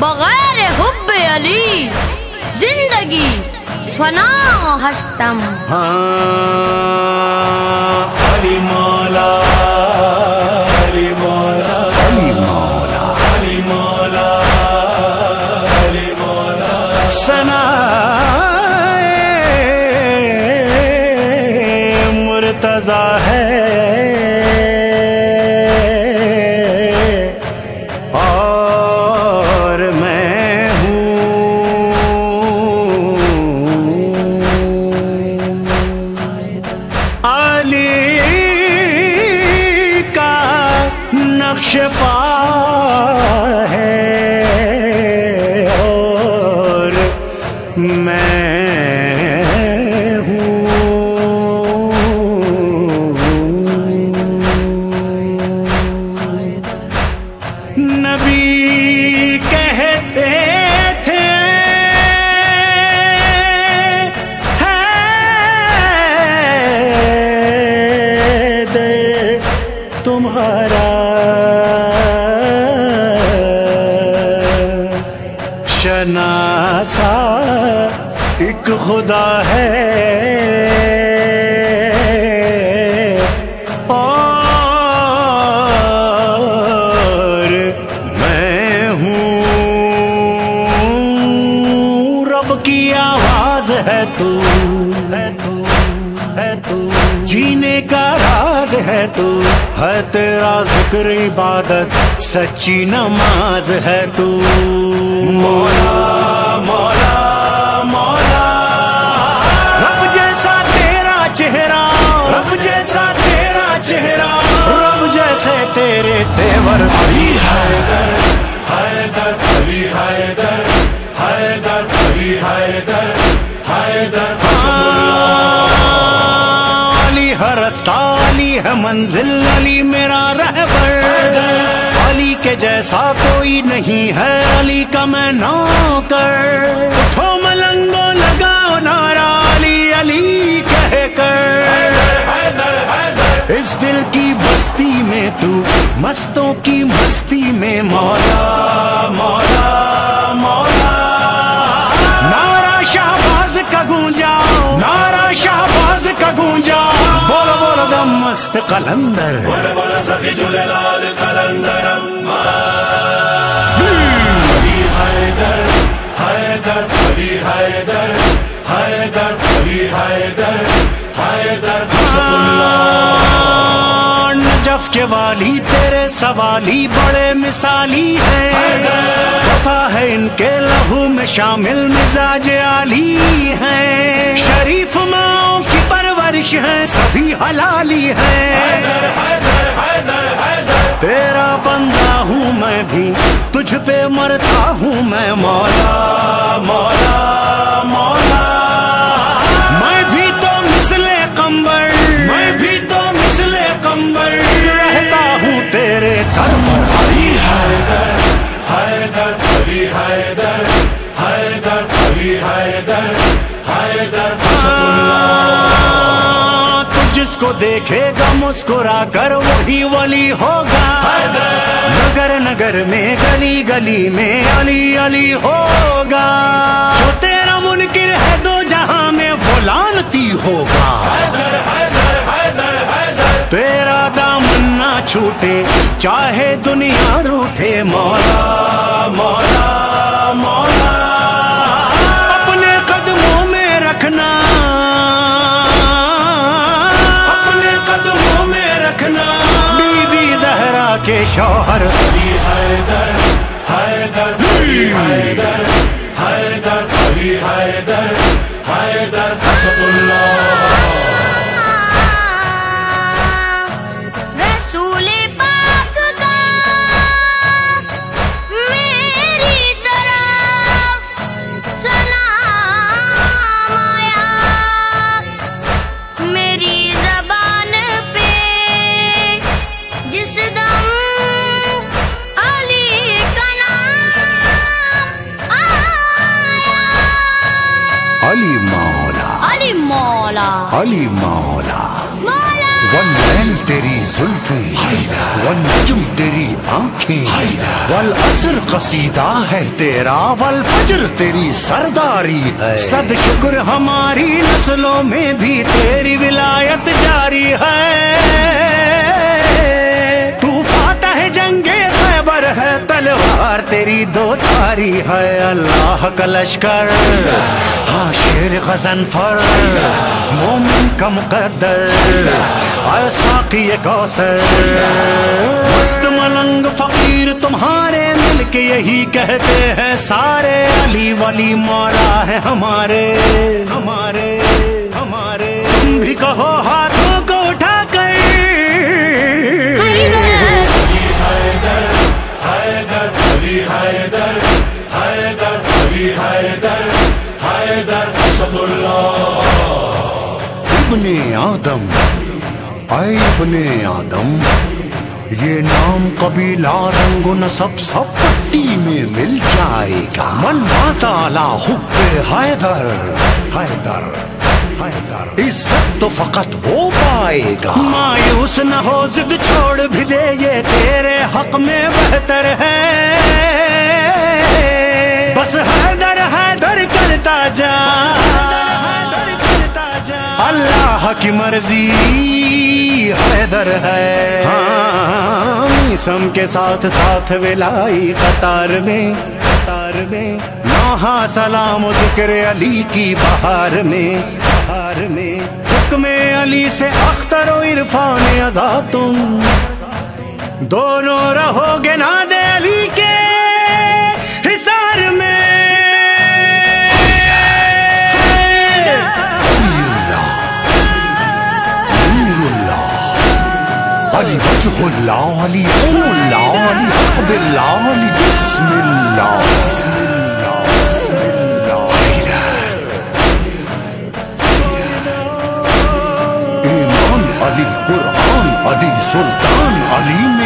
بغیر حب علی زندگی فنا ہستم۔ ہاں علی مولا علی مولا علی مولا۔ علی مولا علی مولا۔ سنا مرتضی ہے کہتے تھے۔ حیدر تمہارا شناسا ایک خدا ہے۔ ہوں۔ رب کی آواز ہے تو ہے تو ہے تو۔ جینے کا راز ہے تو، ہے تیرا ذکر عبادت، سچی نماز ہے تو۔ مولا مولا مولا۔ رب جیسا ہے منزل علی میرا رہبر، علی کے جیسا کوئی نہیں ہے، علی کا میں نوکر۔ اٹھو ملنگو لگاؤ نارا، علی علی کہہ کر۔ اس دل کی بستی میں تو، مستوں کی مستی میں مولا بول مست قلندر. نجف کے والی تیرے سوالی بڑے مثالی ہیں. وفا ہے ان کے لہو میں شامل مزاج عالی ہیں. شریف ماؤں پرورش ہے سبھی حلالی ہے۔ تیرا بندہ ہوں میں بھی تجھ پہ مرتا ہوں میں مولا مولا۔ دیکھے گا، مسکرا کر وہی ولی ہوگا۔ نگر نگر میں گلی گلی میں علی علی ہوگا۔ جو تیرا منکر ہے دو جہاں میں، وہ لانتی ہوگا۔ تیرا دامن نہ چھوٹے، چاہے دنیا روٹے مولا مولا۔ شوہر علی حیدر حیدر علی حیدر حیدر علی حیدر حیدر حسب اللہ علی مولا. مولا! واللیل تیری زلفیں والنجم تیری آنکھیں. والعصر قصیدہ ہے تیرا. والفجر تیری سرداری ہے. صد شکر ہماری نسلوں میں بھی تیری ولایت جاری ہے. خیبر ہے، تلوار تیری دو تاری ہے۔ اللہ کا لشکر ہاں شیر غزن فر۔ مومن کا مقدر اے ساقی کوثر۔ مست ملنگ فقیر تمہارے مل کے یہی کہتے ہیں۔ سارے علی ولی مولا ہے ہمارے ہمارے ہمارے۔ تم بھی کہو ہاتھوں آدم۔ اے ابن آدم، یہ نام قبیلہ رنگ و نسب سب پٹی میں مل جائے گا۔ من ماتا لا حب حیدر۔ حیدر حیدر۔ عزت تو فقط وہ پائے گا۔ مایوس نہ ہو، ضد چھوڑ بھی دے، یہ تیرے حق میں بہتر ہے۔ بس حیدر حیدر کرتا جا۔ کی مرضی حیدر ہے۔ ہاں سم کے ساتھ ساتھ ولائی قطار میں قطار میں۔ نوحا سلام و ذکر علی کی بہار میں بہار میں۔ حکم علی سے اختر و عرفان ازا تم۔ دونوں رہو گے ناد وجه العالي العالي عبد العالي بسم الله بسم الله بسم الله ایمان علی قرآن علی سلطان علی